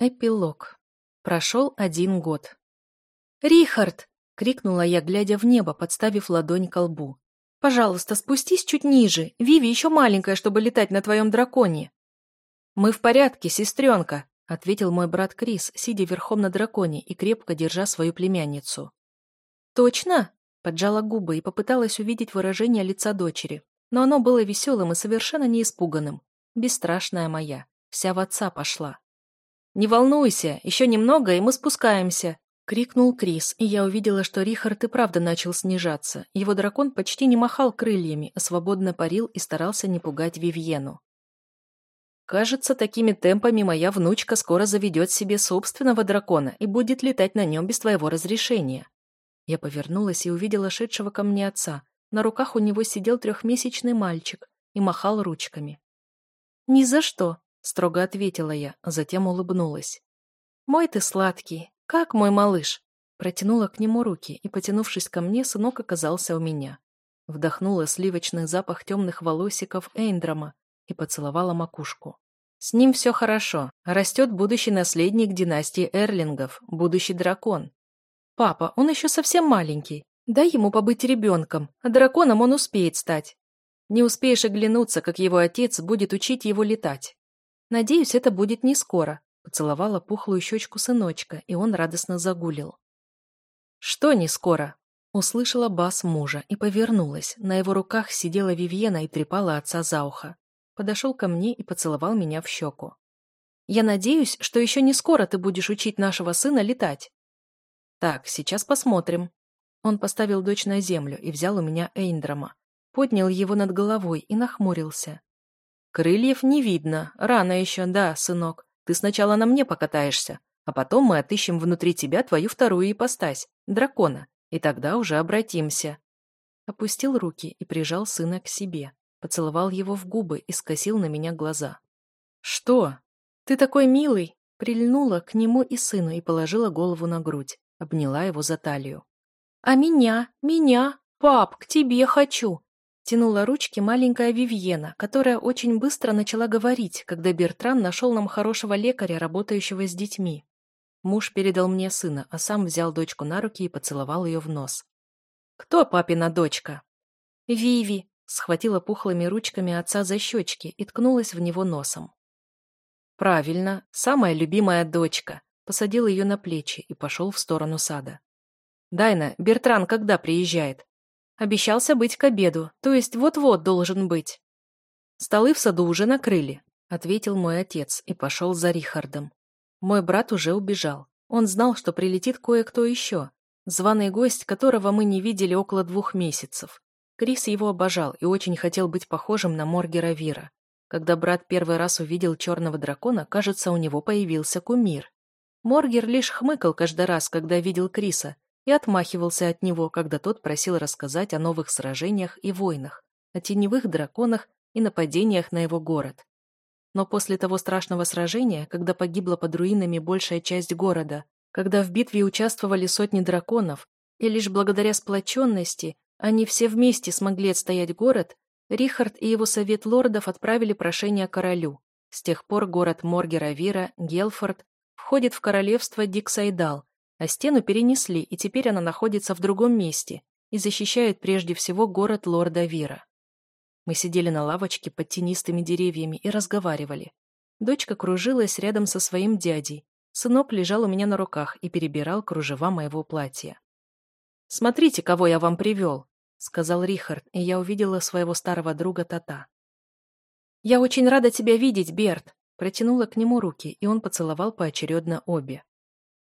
Эпилог. Прошел один год. «Рихард!» — крикнула я, глядя в небо, подставив ладонь к лбу. «Пожалуйста, спустись чуть ниже. Виви еще маленькая, чтобы летать на твоем драконе». «Мы в порядке, сестренка», — ответил мой брат Крис, сидя верхом на драконе и крепко держа свою племянницу. «Точно?» — поджала губы и попыталась увидеть выражение лица дочери, но оно было веселым и совершенно не испуганным. Бесстрашная моя. Вся в отца пошла. «Не волнуйся, еще немного, и мы спускаемся!» — крикнул Крис, и я увидела, что Рихард и правда начал снижаться. Его дракон почти не махал крыльями, а свободно парил и старался не пугать Вивьену. «Кажется, такими темпами моя внучка скоро заведет себе собственного дракона и будет летать на нем без твоего разрешения». Я повернулась и увидела шедшего ко мне отца. На руках у него сидел трехмесячный мальчик и махал ручками. «Ни за что!» Строго ответила я, затем улыбнулась. «Мой ты сладкий, как мой малыш!» Протянула к нему руки, и, потянувшись ко мне, сынок оказался у меня. Вдохнула сливочный запах темных волосиков Эйндрома и поцеловала макушку. С ним все хорошо. Растет будущий наследник династии Эрлингов, будущий дракон. Папа, он еще совсем маленький. Дай ему побыть ребенком, а драконом он успеет стать. Не успеешь оглянуться, как его отец будет учить его летать. Надеюсь, это будет не скоро. Поцеловала пухлую щечку сыночка, и он радостно загулил. Что не скоро? Услышала бас мужа и повернулась. На его руках сидела Вивьена и трепала отца за ухо. Подошел ко мне и поцеловал меня в щеку. «Я надеюсь, что еще не скоро ты будешь учить нашего сына летать». «Так, сейчас посмотрим». Он поставил дочь на землю и взял у меня Эйндрома. Поднял его над головой и нахмурился. Крыльев не видно. Рано еще, да, сынок. Ты сначала на мне покатаешься, а потом мы отыщем внутри тебя твою вторую ипостась, дракона, и тогда уже обратимся. Опустил руки и прижал сына к себе, поцеловал его в губы и скосил на меня глаза. «Что? Ты такой милый!» Прильнула к нему и сыну и положила голову на грудь, обняла его за талию. «А меня? Меня? Пап, к тебе хочу!» Тянула ручки маленькая Вивьена, которая очень быстро начала говорить, когда Бертран нашел нам хорошего лекаря, работающего с детьми. Муж передал мне сына, а сам взял дочку на руки и поцеловал ее в нос. «Кто папина дочка?» «Виви», — схватила пухлыми ручками отца за щечки и ткнулась в него носом. «Правильно, самая любимая дочка», — посадил ее на плечи и пошел в сторону сада. «Дайна, Бертран когда приезжает?» Обещался быть к обеду, то есть вот-вот должен быть. Столы в саду уже накрыли, ответил мой отец и пошел за Рихардом. Мой брат уже убежал. Он знал, что прилетит кое-кто еще, званый гость, которого мы не видели около двух месяцев. Крис его обожал и очень хотел быть похожим на Моргера Вира. Когда брат первый раз увидел черного дракона, кажется, у него появился кумир. Моргер лишь хмыкал каждый раз, когда видел Криса, и отмахивался от него, когда тот просил рассказать о новых сражениях и войнах, о теневых драконах и нападениях на его город. Но после того страшного сражения, когда погибла под руинами большая часть города, когда в битве участвовали сотни драконов, и лишь благодаря сплоченности они все вместе смогли отстоять город, Рихард и его совет лордов отправили прошение королю. С тех пор город Моргеравира, Гелфорд, входит в королевство Диксайдал, а стену перенесли, и теперь она находится в другом месте и защищает прежде всего город лорда Вира. Мы сидели на лавочке под тенистыми деревьями и разговаривали. Дочка кружилась рядом со своим дядей. Сынок лежал у меня на руках и перебирал кружева моего платья. «Смотрите, кого я вам привел», — сказал Рихард, и я увидела своего старого друга Тата. «Я очень рада тебя видеть, Берт», — протянула к нему руки, и он поцеловал поочередно обе.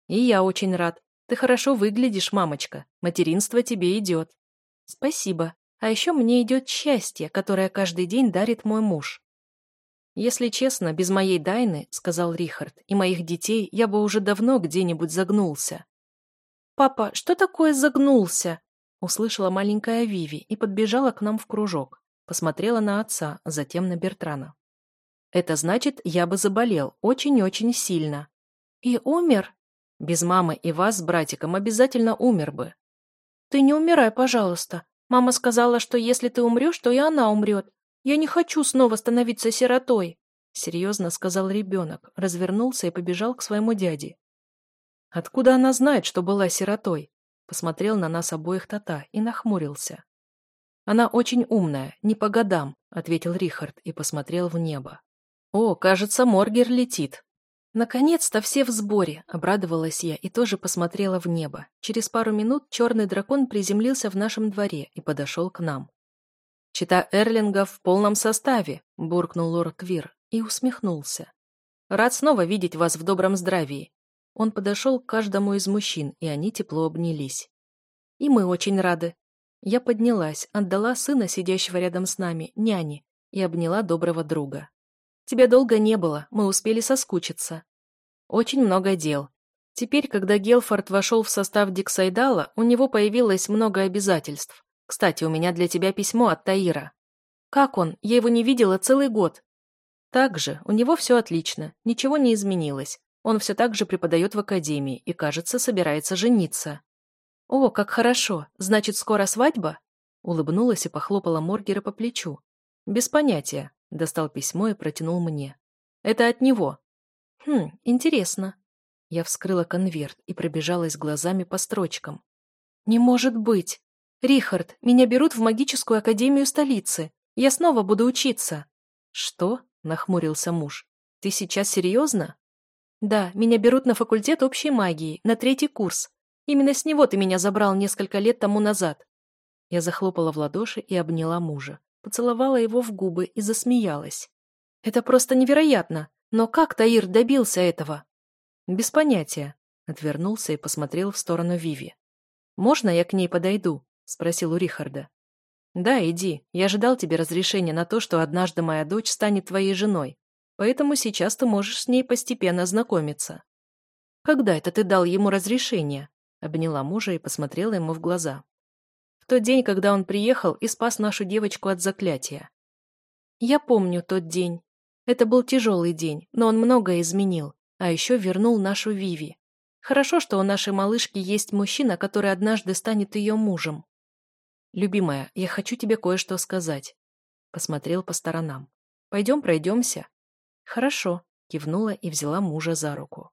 «И я очень рад. Ты хорошо выглядишь, мамочка. Материнство тебе идет». «Спасибо. А еще мне идет счастье, которое каждый день дарит мой муж». «Если честно, без моей Дайны, — сказал Рихард, — и моих детей я бы уже давно где-нибудь загнулся». «Папа, что такое загнулся?» Услышала маленькая Виви и подбежала к нам в кружок. Посмотрела на отца, затем на Бертрана. «Это значит, я бы заболел очень-очень сильно». «И умер?» Без мамы и вас с братиком обязательно умер бы. Ты не умирай, пожалуйста. Мама сказала, что если ты умрешь, то и она умрет. Я не хочу снова становиться сиротой. серьезно сказал ребенок, развернулся и побежал к своему дяде. Откуда она знает, что была сиротой? Посмотрел на нас обоих Тата и нахмурился. Она очень умная, не по годам, ответил Рихард и посмотрел в небо. О, кажется, Моргер летит. Наконец-то все в сборе, обрадовалась я и тоже посмотрела в небо. Через пару минут черный дракон приземлился в нашем дворе и подошел к нам. «Чита Эрлинга в полном составе», — буркнул лорд Квир и усмехнулся. «Рад снова видеть вас в добром здравии». Он подошел к каждому из мужчин, и они тепло обнялись. «И мы очень рады». Я поднялась, отдала сына, сидящего рядом с нами, няне, и обняла доброго друга. Тебя долго не было, мы успели соскучиться. Очень много дел. Теперь, когда Гелфорд вошел в состав Диксайдала, у него появилось много обязательств. Кстати, у меня для тебя письмо от Таира. Как он? Я его не видела целый год. Так же, у него все отлично, ничего не изменилось. Он все так же преподает в академии и, кажется, собирается жениться. О, как хорошо, значит, скоро свадьба? Улыбнулась и похлопала Моргера по плечу. Без понятия. Достал письмо и протянул мне. Это от него. Хм, интересно. Я вскрыла конверт и пробежалась глазами по строчкам. Не может быть. Рихард, меня берут в магическую академию столицы. Я снова буду учиться. Что? Нахмурился муж. Ты сейчас серьезно? Да, меня берут на факультет общей магии, на третий курс. Именно с него ты меня забрал несколько лет тому назад. Я захлопала в ладоши и обняла мужа поцеловала его в губы и засмеялась. «Это просто невероятно! Но как Таир добился этого?» «Без понятия», — отвернулся и посмотрел в сторону Виви. «Можно я к ней подойду?» — спросил у Рихарда. «Да, иди. Я ожидал тебе разрешения на то, что однажды моя дочь станет твоей женой, поэтому сейчас ты можешь с ней постепенно знакомиться». «Когда это ты дал ему разрешение?» — обняла мужа и посмотрела ему в глаза тот день, когда он приехал и спас нашу девочку от заклятия. Я помню тот день. Это был тяжелый день, но он многое изменил, а еще вернул нашу Виви. Хорошо, что у нашей малышки есть мужчина, который однажды станет ее мужем. «Любимая, я хочу тебе кое-что сказать». Посмотрел по сторонам. «Пойдем пройдемся?» «Хорошо», — кивнула и взяла мужа за руку.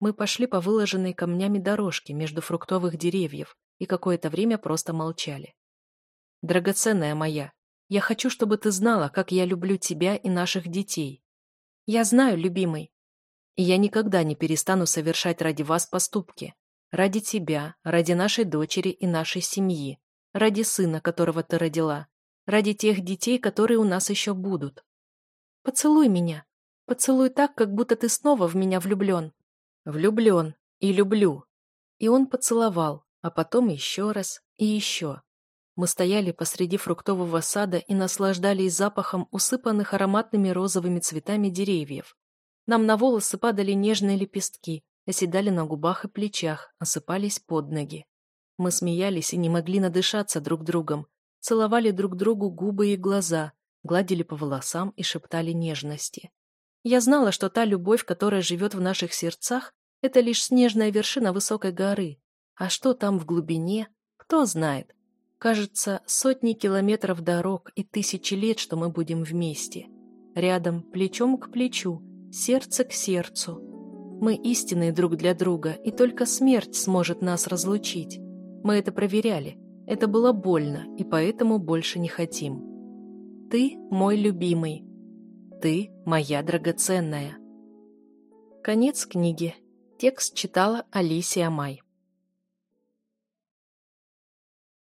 Мы пошли по выложенной камнями дорожке между фруктовых деревьев, и какое-то время просто молчали. «Драгоценная моя, я хочу, чтобы ты знала, как я люблю тебя и наших детей. Я знаю, любимый. И я никогда не перестану совершать ради вас поступки. Ради тебя, ради нашей дочери и нашей семьи, ради сына, которого ты родила, ради тех детей, которые у нас еще будут. Поцелуй меня. Поцелуй так, как будто ты снова в меня влюблен. Влюблен и люблю. И он поцеловал, а потом еще раз и еще. Мы стояли посреди фруктового сада и наслаждались запахом усыпанных ароматными розовыми цветами деревьев. Нам на волосы падали нежные лепестки, оседали на губах и плечах, осыпались под ноги. Мы смеялись и не могли надышаться друг другом, целовали друг другу губы и глаза, гладили по волосам и шептали нежности. Я знала, что та любовь, которая живет в наших сердцах, это лишь снежная вершина высокой горы, а что там в глубине, кто знает. Кажется, сотни километров дорог и тысячи лет, что мы будем вместе. Рядом, плечом к плечу, сердце к сердцу. Мы истинные друг для друга, и только смерть сможет нас разлучить. Мы это проверяли. Это было больно, и поэтому больше не хотим. Ты мой любимый. Ты моя драгоценная. Конец книги. Текст читала Алисия Май.